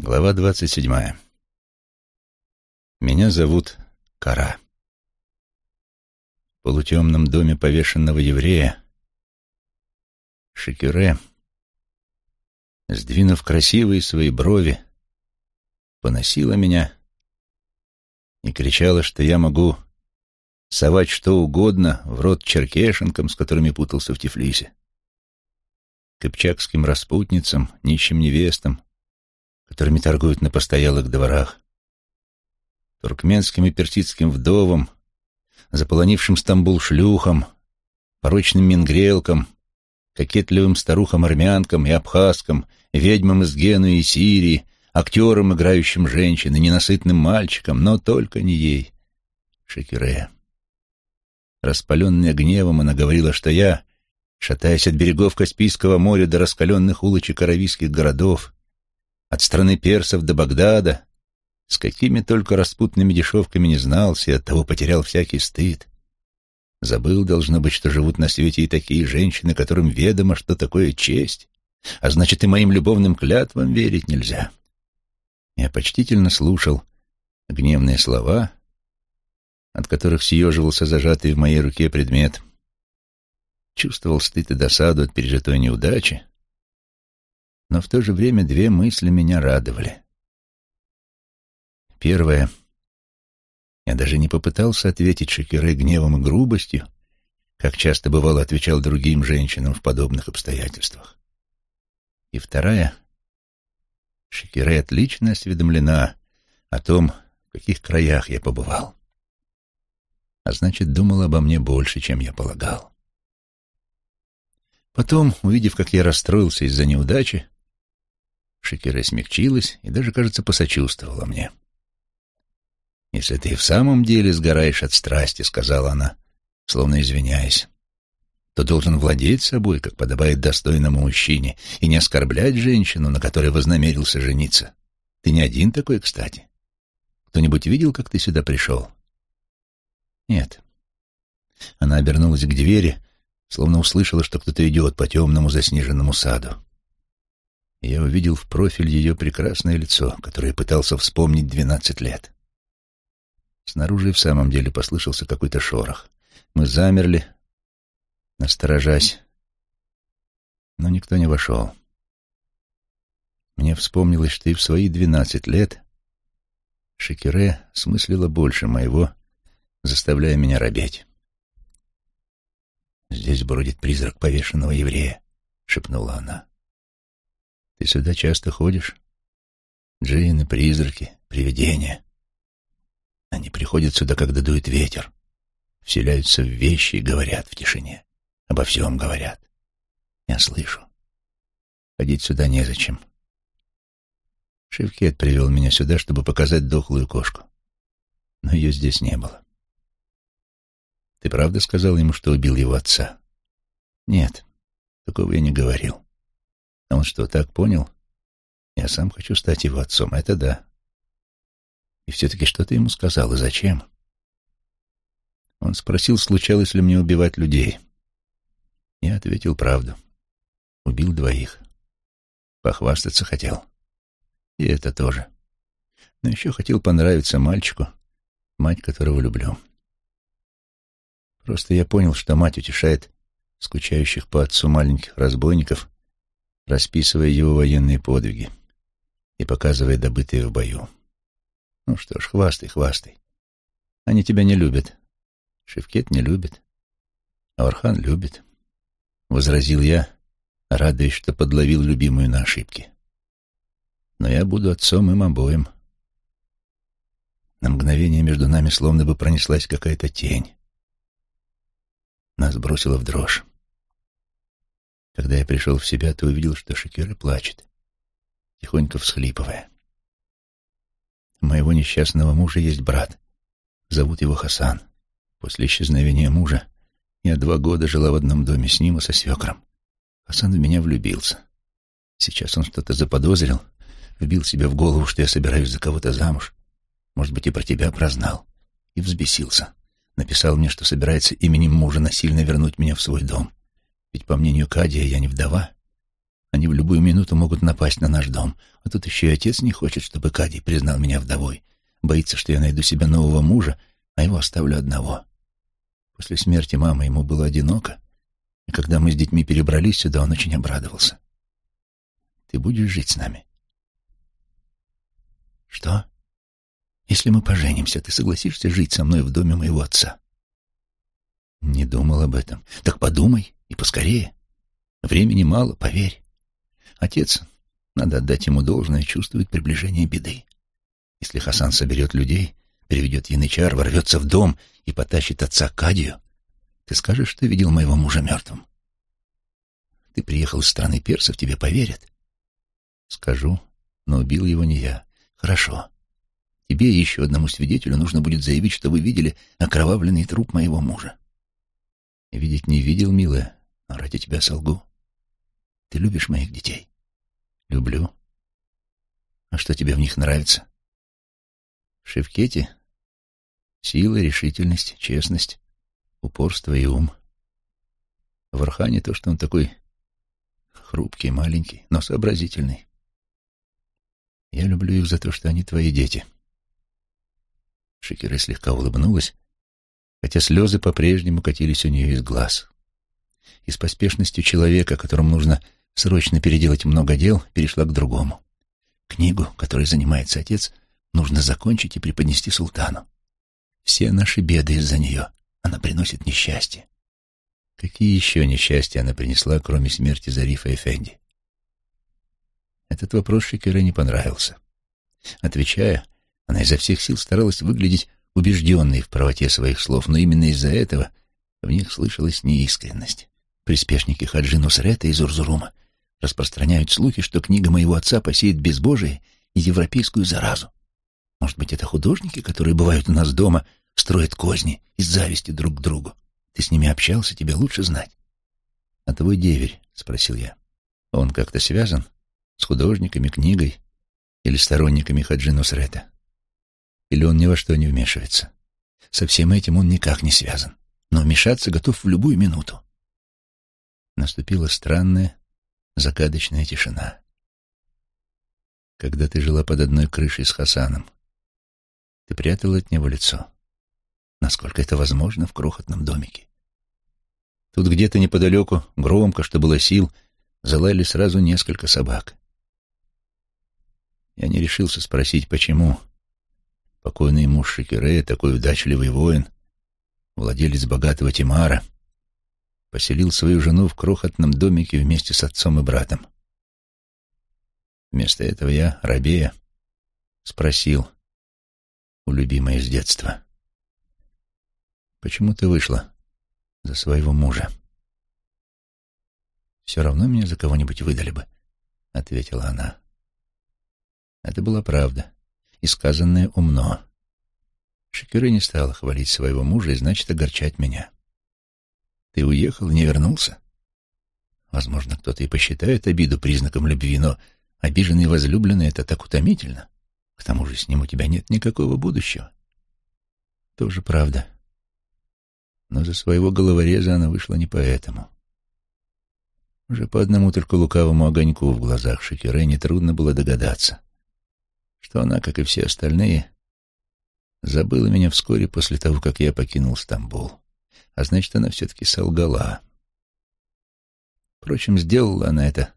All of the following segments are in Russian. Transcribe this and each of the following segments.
Глава двадцать седьмая. Меня зовут Кара. В полутемном доме повешенного еврея Шекюре, сдвинув красивые свои брови, поносила меня и кричала, что я могу совать что угодно в рот черкешенкам, с которыми путался в Тифлисе, кыпчакским распутницам, нищим невестам, которыми торгуют на постоялых дворах, туркменским и персидским вдовам, заполонившим Стамбул шлюхам, порочным мингрелкам, кокетливым старухам-армянкам и абхазкам, ведьмам из Генуи и Сирии, актерам, играющим женщин, и ненасытным мальчикам, но только не ей, Шекюре. Распаленная гневом, она говорила, что я, шатаясь от берегов Каспийского моря до раскаленных улочек аравийских городов, от страны персов до Багдада, с какими только распутными дешевками не знался и оттого потерял всякий стыд. Забыл, должно быть, что живут на свете и такие женщины, которым ведомо, что такое честь, а значит, и моим любовным клятвам верить нельзя. Я почтительно слушал гневные слова, от которых съеживался зажатый в моей руке предмет, чувствовал стыд и досаду от пережитой неудачи, но в то же время две мысли меня радовали. Первое. Я даже не попытался ответить Шекере гневом и грубостью, как часто бывало отвечал другим женщинам в подобных обстоятельствах. И вторая. Шекере отлично осведомлена о том, в каких краях я побывал. А значит, думала обо мне больше, чем я полагал. Потом, увидев, как я расстроился из-за неудачи, Шекере смягчилась и даже, кажется, посочувствовала мне. «Если ты в самом деле сгораешь от страсти», — сказала она, словно извиняясь, то должен владеть собой, как подобает достойному мужчине, и не оскорблять женщину, на которой вознамерился жениться. Ты не один такой, кстати. Кто-нибудь видел, как ты сюда пришел? Нет. Она обернулась к двери, словно услышала, что кто-то идет по темному заснеженному саду я увидел в профиль ее прекрасное лицо, которое пытался вспомнить двенадцать лет. Снаружи в самом деле послышался какой-то шорох. Мы замерли, насторожась, но никто не вошел. Мне вспомнилось, что и в свои двенадцать лет Шекере смыслила больше моего, заставляя меня робеть. «Здесь бродит призрак повешенного еврея», — шепнула она. Ты сюда часто ходишь? Джинны, призраки, привидения. Они приходят сюда, когда дует ветер, вселяются в вещи и говорят в тишине. Обо всем говорят. Я слышу. Ходить сюда незачем. Шевкет привел меня сюда, чтобы показать дохлую кошку. Но ее здесь не было. Ты правда сказал ему, что убил его отца? Нет, такого я не говорил. Он что, так понял? Я сам хочу стать его отцом, это да. И все-таки что ты ему сказал и зачем? Он спросил, случалось ли мне убивать людей. Я ответил правду. Убил двоих. Похвастаться хотел. И это тоже. Но еще хотел понравиться мальчику, мать которого люблю. Просто я понял, что мать утешает скучающих по отцу маленьких разбойников расписывая его военные подвиги и показывая добытые в бою. Ну что ж, хвастай, хвастай. Они тебя не любят. Шевкет не любит. А Орхан любит. Возразил я, радуясь, что подловил любимую на ошибке. Но я буду отцом им обоим. На мгновение между нами словно бы пронеслась какая-то тень. Нас бросило в дрожь. Когда я пришел в себя, то увидел, что Шакира плачет, тихонько всхлипывая. У моего несчастного мужа есть брат. Зовут его Хасан. После исчезновения мужа я два года жила в одном доме с ним и со свекром. Хасан в меня влюбился. Сейчас он что-то заподозрил, вбил себе в голову, что я собираюсь за кого-то замуж. Может быть, и про тебя прознал. И взбесился. Написал мне, что собирается именем мужа насильно вернуть меня в свой дом. Ведь, по мнению Кадия, я не вдова. Они в любую минуту могут напасть на наш дом. А тут еще и отец не хочет, чтобы Кадий признал меня вдовой. Боится, что я найду себе нового мужа, а его оставлю одного. После смерти мамы ему было одиноко, и когда мы с детьми перебрались сюда, он очень обрадовался. Ты будешь жить с нами? Что? Если мы поженимся, ты согласишься жить со мной в доме моего отца? Не думал об этом. Так подумай, и поскорее. Времени мало, поверь. Отец, надо отдать ему должное, чувствует приближение беды. Если Хасан соберет людей, переведет янычар, ворвется в дом и потащит отца Кадию, ты скажешь, что видел моего мужа мертвым? Ты приехал из страны персов, тебе поверят? Скажу, но убил его не я. Хорошо. Тебе и еще одному свидетелю нужно будет заявить, что вы видели окровавленный труп моего мужа. Видеть не видел, милая, но ради тебя солгу. Ты любишь моих детей? Люблю. А что тебе в них нравится? В Шевкете сила, решительность, честность, упорство и ум. В Архане то, что он такой хрупкий, маленький, но сообразительный. Я люблю их за то, что они твои дети. Шекера слегка улыбнулась, хотя слезы по-прежнему катились у нее из глаз. И с поспешностью человека, которому нужно срочно переделать много дел, перешла к другому. Книгу, которой занимается отец, нужно закончить и преподнести султану. Все наши беды из-за нее. Она приносит несчастье. Какие еще несчастья она принесла, кроме смерти Зарифа Эфенди? Этот вопрос Шекере не понравился. Отвечая, она изо всех сил старалась выглядеть убежденной в правоте своих слов, но именно из-за этого в них слышалась неискренность. Приспешники Хаджи Нусрета из Урзурума распространяют слухи, что книга моего отца посеет безбожие и европейскую заразу. Может быть, это художники, которые бывают у нас дома, строят козни из зависти друг к другу. Ты с ними общался, тебе лучше знать. — А твой деверь? — спросил я. — Он как-то связан с художниками, книгой или сторонниками Хаджи Нусрета? Или он ни во что не вмешивается? Со всем этим он никак не связан, но вмешаться готов в любую минуту. Наступила странная, загадочная тишина. Когда ты жила под одной крышей с Хасаном, ты прятала от него лицо, насколько это возможно в крохотном домике. Тут где-то неподалеку, громко, что было сил, залаяли сразу несколько собак. Я не решился спросить, почему. Покойный муж Шекере, такой удачливый воин, владелец богатого Тимара — поселил свою жену в крохотном домике вместе с отцом и братом. Вместо этого я, рабея, спросил у любимой из детства, «Почему ты вышла за своего мужа?» «Все равно меня за кого-нибудь выдали бы», — ответила она. Это была правда, и сказанное умно. Шекеры не стала хвалить своего мужа и, значит, огорчать меня. Ты уехал, не вернулся? Возможно, кто-то и посчитает обиду признаком любви, но обиженный возлюбленный — это так утомительно. К тому же с ним у тебя нет никакого будущего. Тоже правда. Но за своего головореза она вышла не поэтому. Уже по одному только лукавому огоньку в глазах Шекере нетрудно было догадаться, что она, как и все остальные, забыла меня вскоре после того, как я покинул Стамбул а значит, она все-таки солгала. Впрочем, сделала она это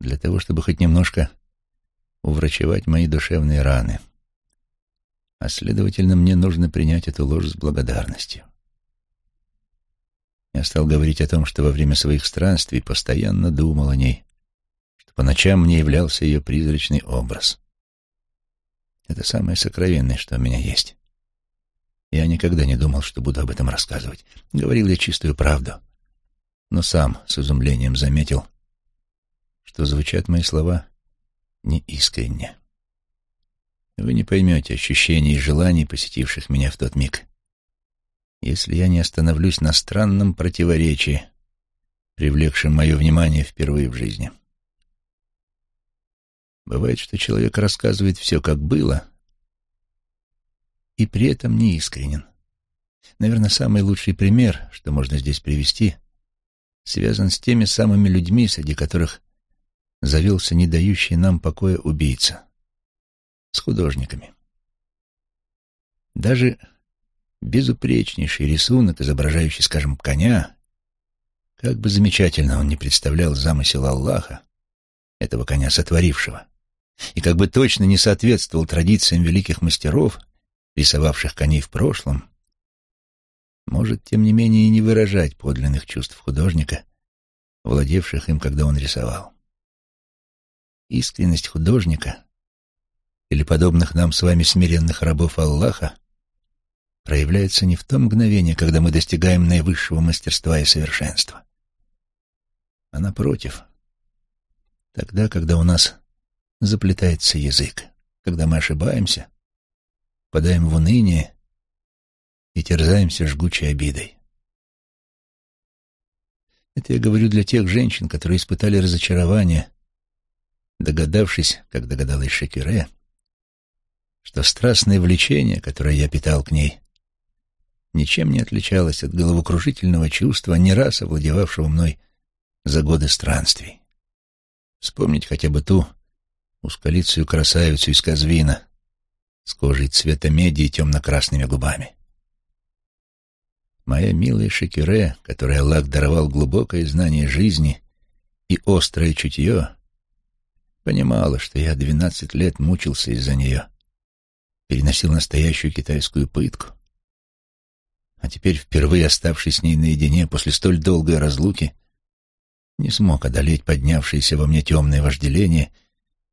для того, чтобы хоть немножко уврачевать мои душевные раны. А, следовательно, мне нужно принять эту ложь с благодарностью. Я стал говорить о том, что во время своих странствий постоянно думал о ней, что по ночам мне являлся ее призрачный образ. Это самое сокровенное, что у меня есть. Я никогда не думал, что буду об этом рассказывать. Говорил я чистую правду. Но сам с изумлением заметил, что звучат мои слова неискренне. Вы не поймете ощущений и желаний, посетивших меня в тот миг, если я не остановлюсь на странном противоречии, привлекшем мое внимание впервые в жизни. Бывает, что человек рассказывает все, как было, и при этом не искренен. Наверное, самый лучший пример, что можно здесь привести, связан с теми самыми людьми, среди которых завелся не дающий нам покоя убийца. С художниками. Даже безупречнейший рисунок, изображающий, скажем, коня, как бы замечательно он не представлял замысел Аллаха, этого коня сотворившего, и как бы точно не соответствовал традициям великих мастеров, рисовавших коней в прошлом, может, тем не менее, и не выражать подлинных чувств художника, владевших им, когда он рисовал. Искренность художника или подобных нам с вами смиренных рабов Аллаха проявляется не в том мгновении, когда мы достигаем наивысшего мастерства и совершенства, а напротив, тогда, когда у нас заплетается язык, когда мы ошибаемся, подаем в уныние и терзаемся жгучей обидой. Это я говорю для тех женщин, которые испытали разочарование, догадавшись, как догадалась Шекюре, что страстное влечение, которое я питал к ней, ничем не отличалось от головокружительного чувства, не раз овладевавшего мной за годы странствий. Вспомнить хотя бы ту ускалицую красавицу из Казвина с кожей цвета меди и темно-красными губами. Моя милая Шекюре, которой Аллах даровал глубокое знание жизни и острое чутье, понимала, что я двенадцать лет мучился из-за нее, переносил настоящую китайскую пытку. А теперь, впервые оставшись с ней наедине после столь долгой разлуки, не смог одолеть поднявшееся во мне темное вожделение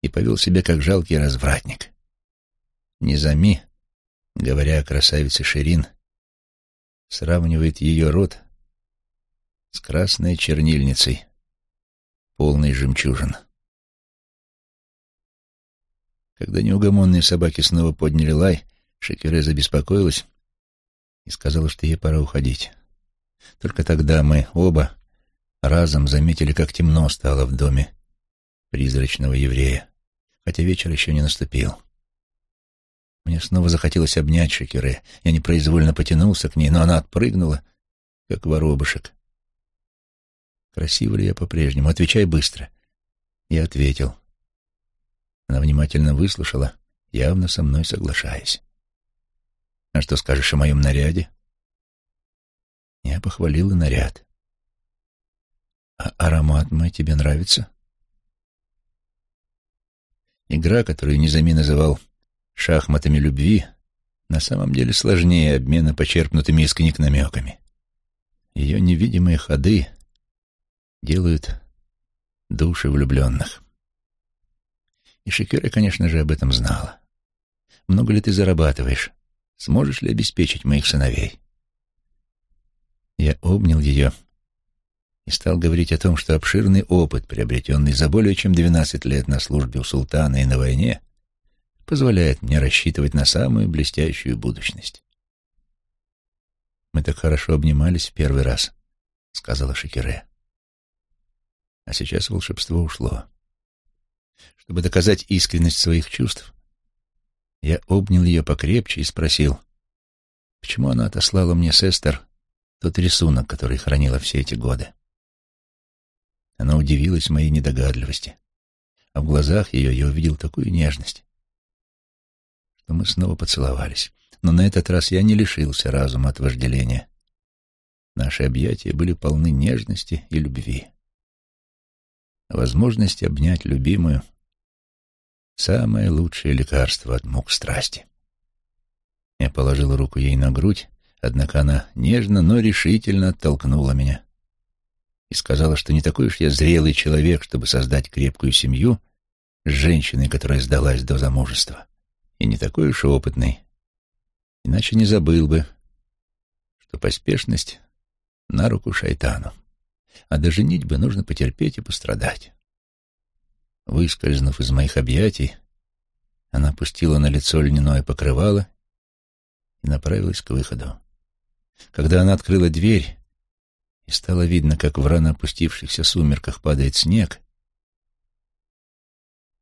и повел себя как жалкий развратник. Низами, говоря о красавице Ширин, сравнивает ее рот с красной чернильницей, полной жемчужин. Когда неугомонные собаки снова подняли лай, Шекере забеспокоилась и сказала, что ей пора уходить. Только тогда мы оба разом заметили, как темно стало в доме призрачного еврея, хотя вечер еще не наступил. Мне снова захотелось обнять Шекере. Я непроизвольно потянулся к ней, но она отпрыгнула, как воробышек. Красиво ли я по-прежнему? Отвечай быстро. Я ответил. Она внимательно выслушала, явно со мной соглашаясь. А что скажешь о моем наряде? Я похвалила наряд. А аромат мой тебе нравится? Игра, которую Низами называл шахматами любви, на самом деле сложнее обмена почерпнутыми из книг намеками. Ее невидимые ходы делают души влюбленных. И Шекера, конечно же, об этом знала. Много ли ты зарабатываешь? Сможешь ли обеспечить моих сыновей? Я обнял ее и стал говорить о том, что обширный опыт, приобретенный за более чем двенадцать лет на службе у султана и на войне, позволяет мне рассчитывать на самую блестящую будущность. «Мы так хорошо обнимались в первый раз», — сказала Шекере. А сейчас волшебство ушло. Чтобы доказать искренность своих чувств, я обнял ее покрепче и спросил, почему она отослала мне с Эстер тот рисунок, который хранила все эти годы. Она удивилась моей недогадливости, а в глазах ее я увидел такую нежность, что мы снова поцеловались. Но на этот раз я не лишился разума от вожделения. Наши объятия были полны нежности и любви. Возможность обнять любимую — самое лучшее лекарство от мук страсти. Я положил руку ей на грудь, однако она нежно, но решительно оттолкнула меня и сказала, что не такой уж я зрелый человек, чтобы создать крепкую семью с женщиной, которая сдалась до замужества, и не такой уж опытный, иначе не забыл бы, что поспешность на руку шайтану а до женитьбы нужно потерпеть и пострадать. Выскользнув из моих объятий, она опустила на лицо льняное покрывало и направилась к выходу. Когда она открыла дверь, и стало видно, как в рано опустившихся сумерках падает снег,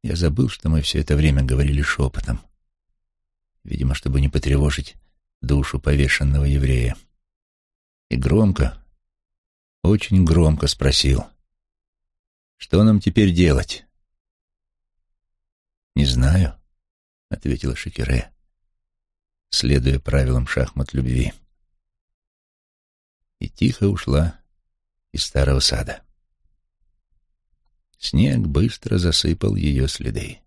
я забыл, что мы все это время говорили шепотом, видимо, чтобы не потревожить душу повешенного еврея. И громко, очень громко спросил. «Что нам теперь делать?» знаю», — ответила Шекере, следуя правилам шахмат любви. И тихо ушла из старого сада. Снег быстро засыпал ее следы.